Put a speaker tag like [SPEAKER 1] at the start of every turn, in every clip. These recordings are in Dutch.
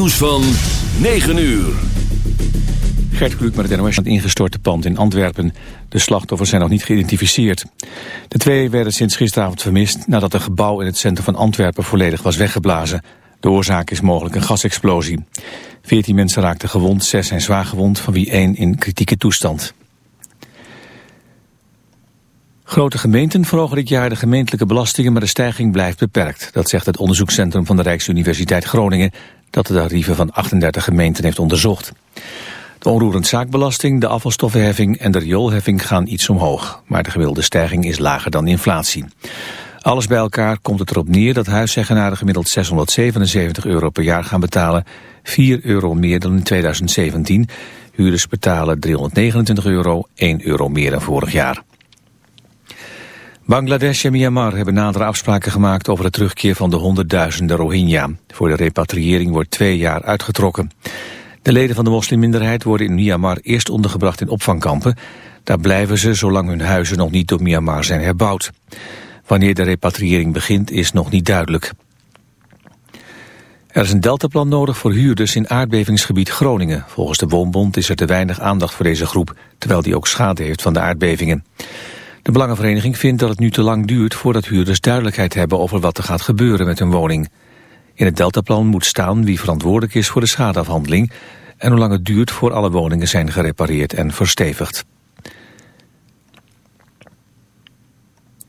[SPEAKER 1] Nieuws van 9 uur.
[SPEAKER 2] Gert Kluk met het NOS het ingestorte pand in Antwerpen. De slachtoffers zijn nog niet geïdentificeerd. De twee werden sinds gisteravond vermist nadat een gebouw in het centrum van Antwerpen volledig was weggeblazen. De oorzaak is mogelijk een gasexplosie. Veertien mensen raakten gewond, zes zijn zwaar gewond, van wie één in kritieke toestand. Grote gemeenten verhogen dit jaar de gemeentelijke belastingen, maar de stijging blijft beperkt. Dat zegt het onderzoekscentrum van de Rijksuniversiteit Groningen, dat de tarieven van 38 gemeenten heeft onderzocht. De onroerend zaakbelasting, de afvalstoffenheffing en de rioolheffing gaan iets omhoog. Maar de gewilde stijging is lager dan inflatie. Alles bij elkaar komt het erop neer dat huiseigenaren gemiddeld 677 euro per jaar gaan betalen. 4 euro meer dan in 2017. Huurders betalen 329 euro, 1 euro meer dan vorig jaar. Bangladesh en Myanmar hebben nadere afspraken gemaakt over de terugkeer van de honderdduizenden Rohingya. Voor de repatriëring wordt twee jaar uitgetrokken. De leden van de moslimminderheid worden in Myanmar eerst ondergebracht in opvangkampen. Daar blijven ze zolang hun huizen nog niet door Myanmar zijn herbouwd. Wanneer de repatriëring begint is nog niet duidelijk. Er is een deltaplan nodig voor huurders in aardbevingsgebied Groningen. Volgens de Woonbond is er te weinig aandacht voor deze groep, terwijl die ook schade heeft van de aardbevingen. De Belangenvereniging vindt dat het nu te lang duurt voordat huurders duidelijkheid hebben over wat er gaat gebeuren met hun woning. In het deltaplan moet staan wie verantwoordelijk is voor de schadeafhandeling en hoe lang het duurt voor alle woningen zijn gerepareerd en verstevigd.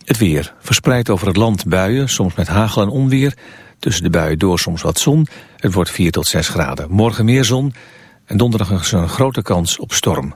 [SPEAKER 2] Het weer. Verspreid over het land buien, soms met hagel en onweer. Tussen de buien door soms wat zon. Het wordt 4 tot 6 graden. Morgen meer zon en donderdag is een grote kans op storm.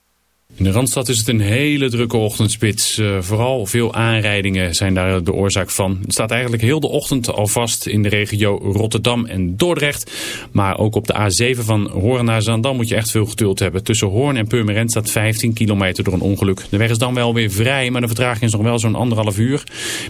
[SPEAKER 3] In de Randstad is het een hele drukke ochtendspits. Uh, vooral veel aanrijdingen zijn daar de oorzaak van. Het staat eigenlijk heel de ochtend al vast in de regio Rotterdam en Dordrecht. Maar ook op de A7 van Hoorn naar Zandam moet je echt veel geduld hebben. Tussen Hoorn en Purmerend staat 15 kilometer door een ongeluk. De weg is dan wel weer vrij, maar de vertraging is nog wel zo'n anderhalf uur.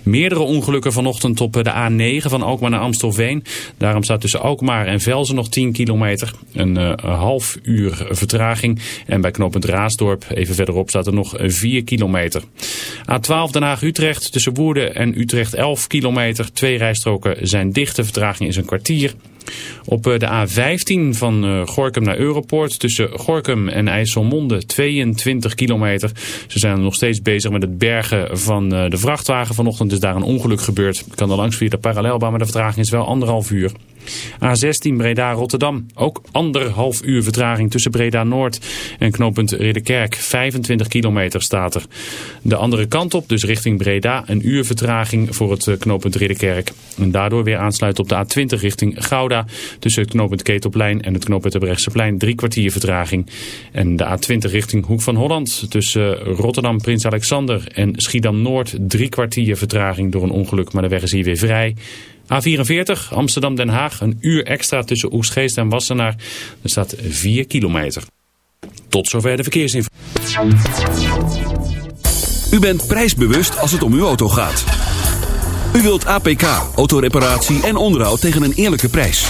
[SPEAKER 3] Meerdere ongelukken vanochtend op de A9 van Alkmaar naar Amstelveen. Daarom staat tussen Alkmaar en Velzen nog 10 kilometer. Een uh, half uur vertraging. En bij knooppunt Raasdorp Even verderop staat er nog 4 kilometer. A12 Den Haag-Utrecht tussen Woerden en Utrecht 11 kilometer. Twee rijstroken zijn dicht. De vertraging is een kwartier. Op eh, de A15 van eh, Gorkum naar Europoort tussen Gorkum en IJsselmonde 22 kilometer. Ze zijn nog steeds bezig met het bergen van eh, de vrachtwagen. Vanochtend is daar een ongeluk gebeurd. Ik kan er langs via de parallelbaan, maar de vertraging is wel anderhalf uur. A16 Breda-Rotterdam. Ook anderhalf uur vertraging tussen Breda-Noord en knooppunt Ridderkerk. 25 kilometer staat er. De andere kant op, dus richting Breda, een uur vertraging voor het knooppunt Ridderkerk. En daardoor weer aansluiten op de A20 richting Gouda. Tussen het knooppunt Ketelplein en het knooppunt plein drie kwartier vertraging. En de A20 richting Hoek van Holland. Tussen Rotterdam, Prins Alexander en Schiedam-Noord drie kwartier vertraging door een ongeluk. Maar de weg is hier weer vrij. A44 Amsterdam-Den Haag, een uur extra tussen Oegstgeest en Wassenaar. Er staat 4 kilometer. Tot zover de verkeersinformatie.
[SPEAKER 1] U bent prijsbewust als het om uw auto gaat. U wilt APK, autoreparatie en onderhoud tegen een eerlijke prijs.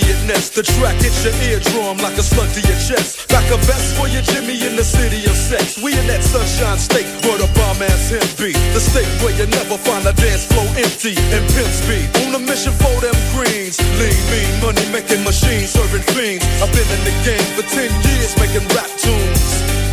[SPEAKER 4] Like Elliot The track hits your eardrum like a slug to your chest. Back a vest for your Jimmy in the city of sex. We in that sunshine state where the bomb ass him be. The state where you never find a dance floor empty and pimp speed. On a mission for them greens. Lean, mean, money making machines, serving fiends. I've been in the game for 10 years making rap tunes.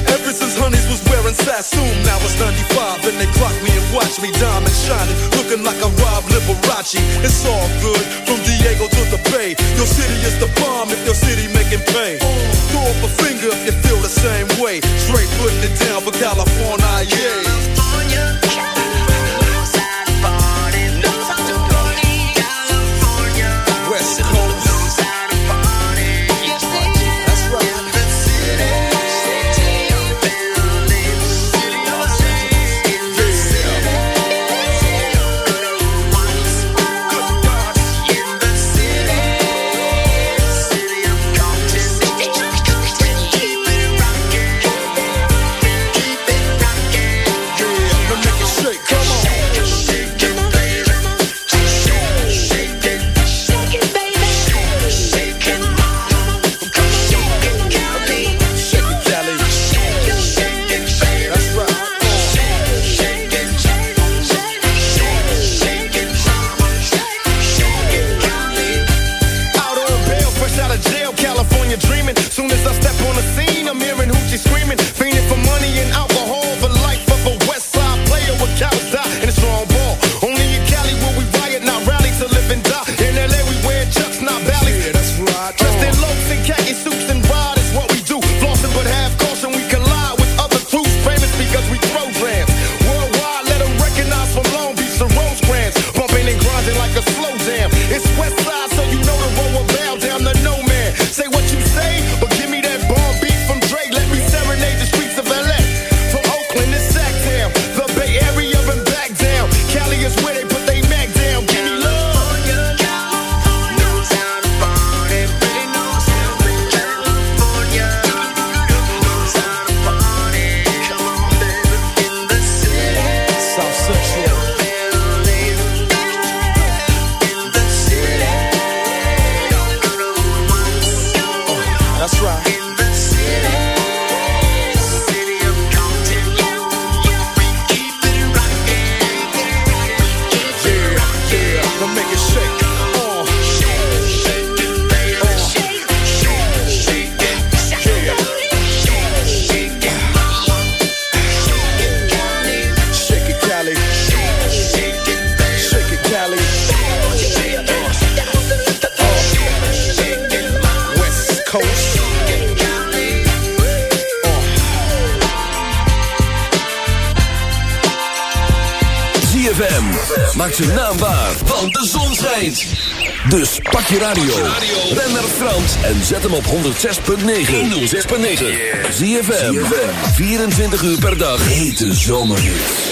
[SPEAKER 4] Ever since Honeys was wearing Sassoon, now it's 95 and they clock me watch me diamond shining, looking like a Rob Liberace. It's all good from Diego to the Bay. Your city is the bomb if your city making pain. Throw up a finger if you feel the same way. Straight putting it down for California,
[SPEAKER 5] 106.9. 106.9. Zie je 24 uur per dag. Hete zomerhits.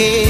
[SPEAKER 6] que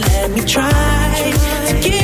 [SPEAKER 6] let me try to give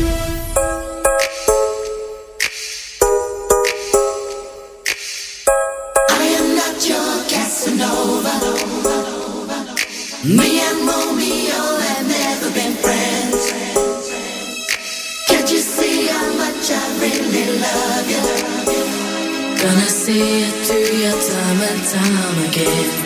[SPEAKER 6] time again.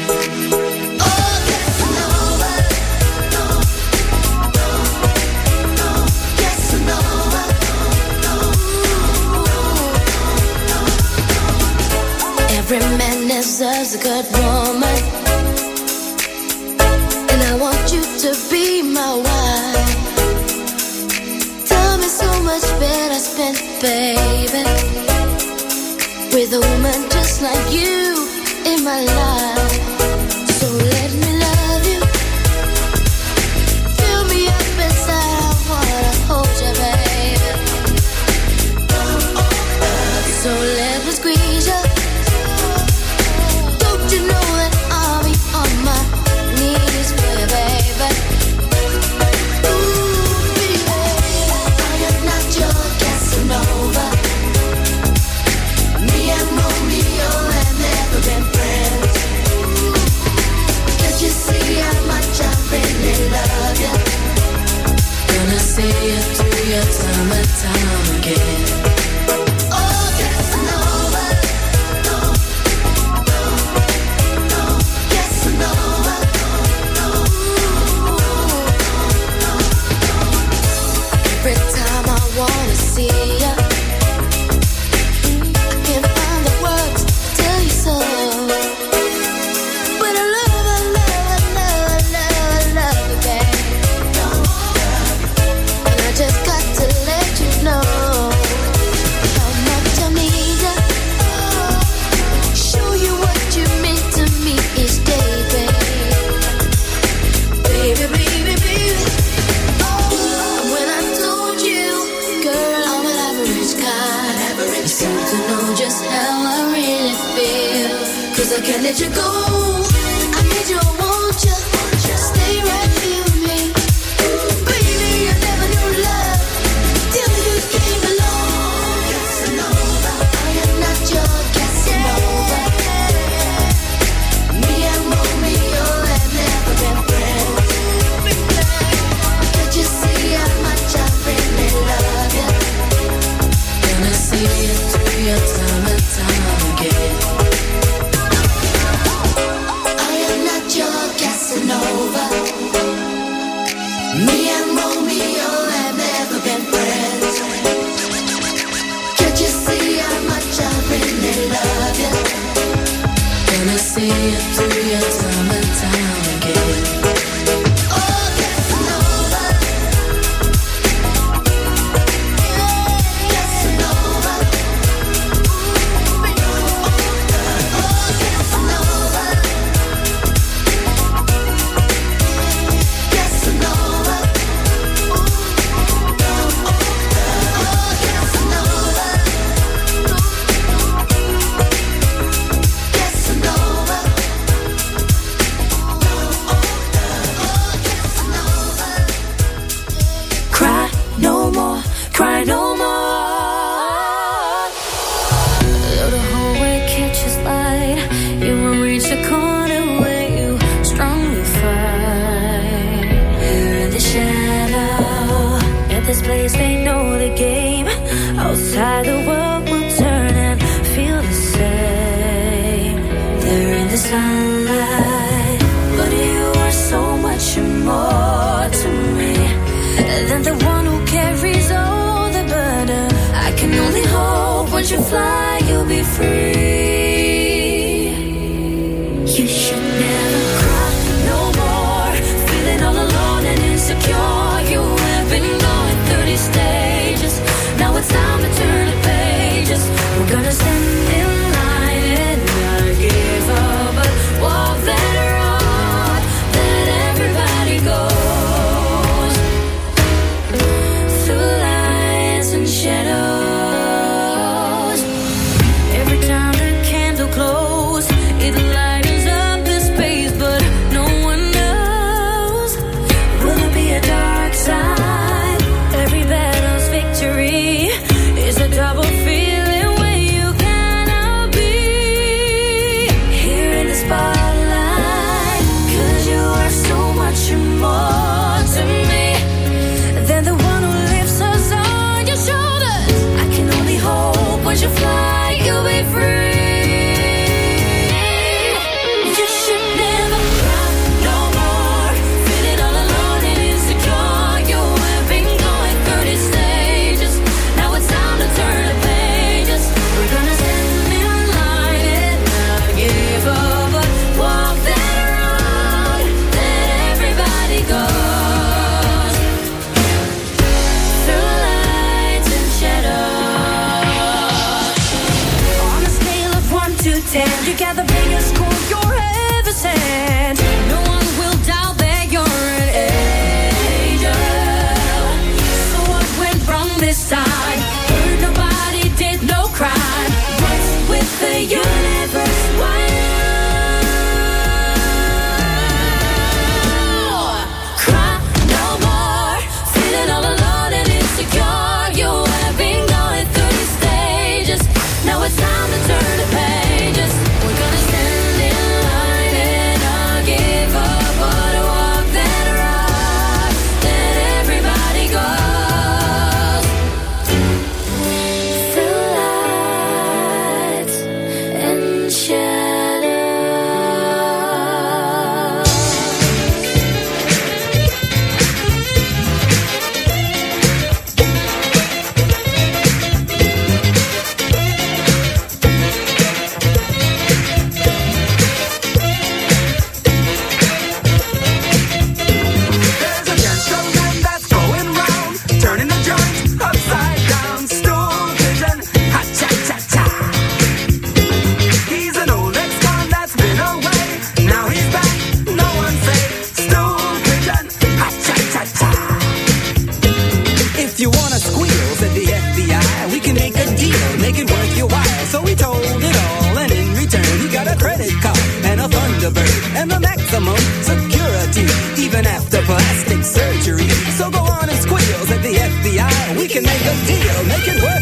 [SPEAKER 6] you
[SPEAKER 7] wanna squeal? Said the FBI, we can make a deal, make it worth your while. So we told it all, and in return, he got a credit card and a Thunderbird and the maximum security, even after plastic surgery. So go on and squeals at the FBI, we can make a deal, make it worth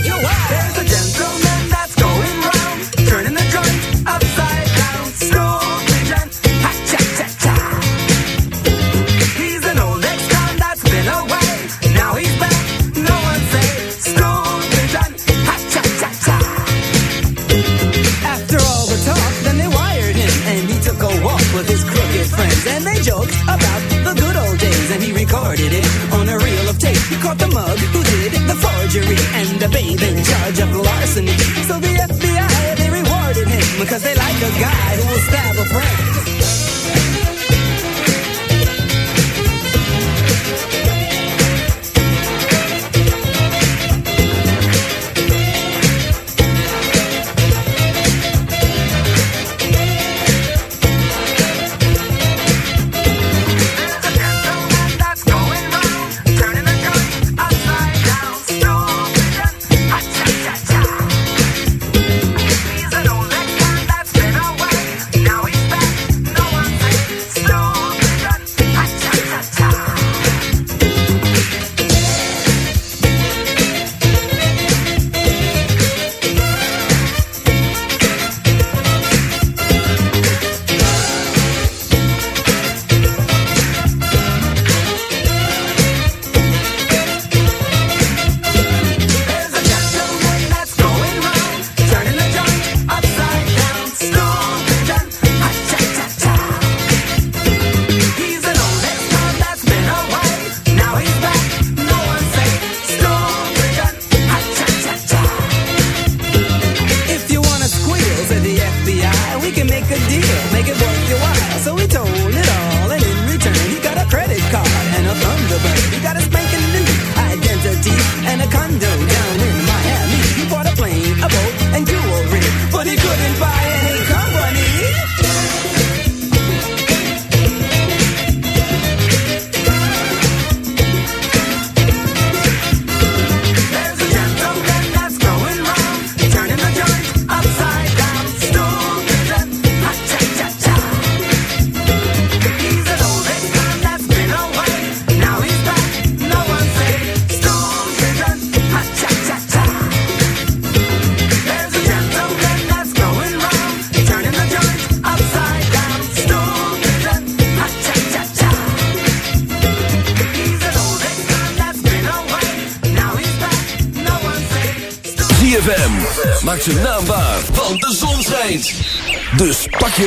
[SPEAKER 7] the babe in charge of larceny. So the FBI, they rewarded him because they like a guy who will stab a friend.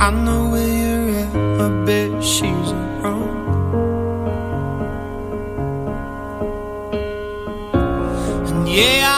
[SPEAKER 8] I know
[SPEAKER 9] where you're at, I bet she's wrong And yeah,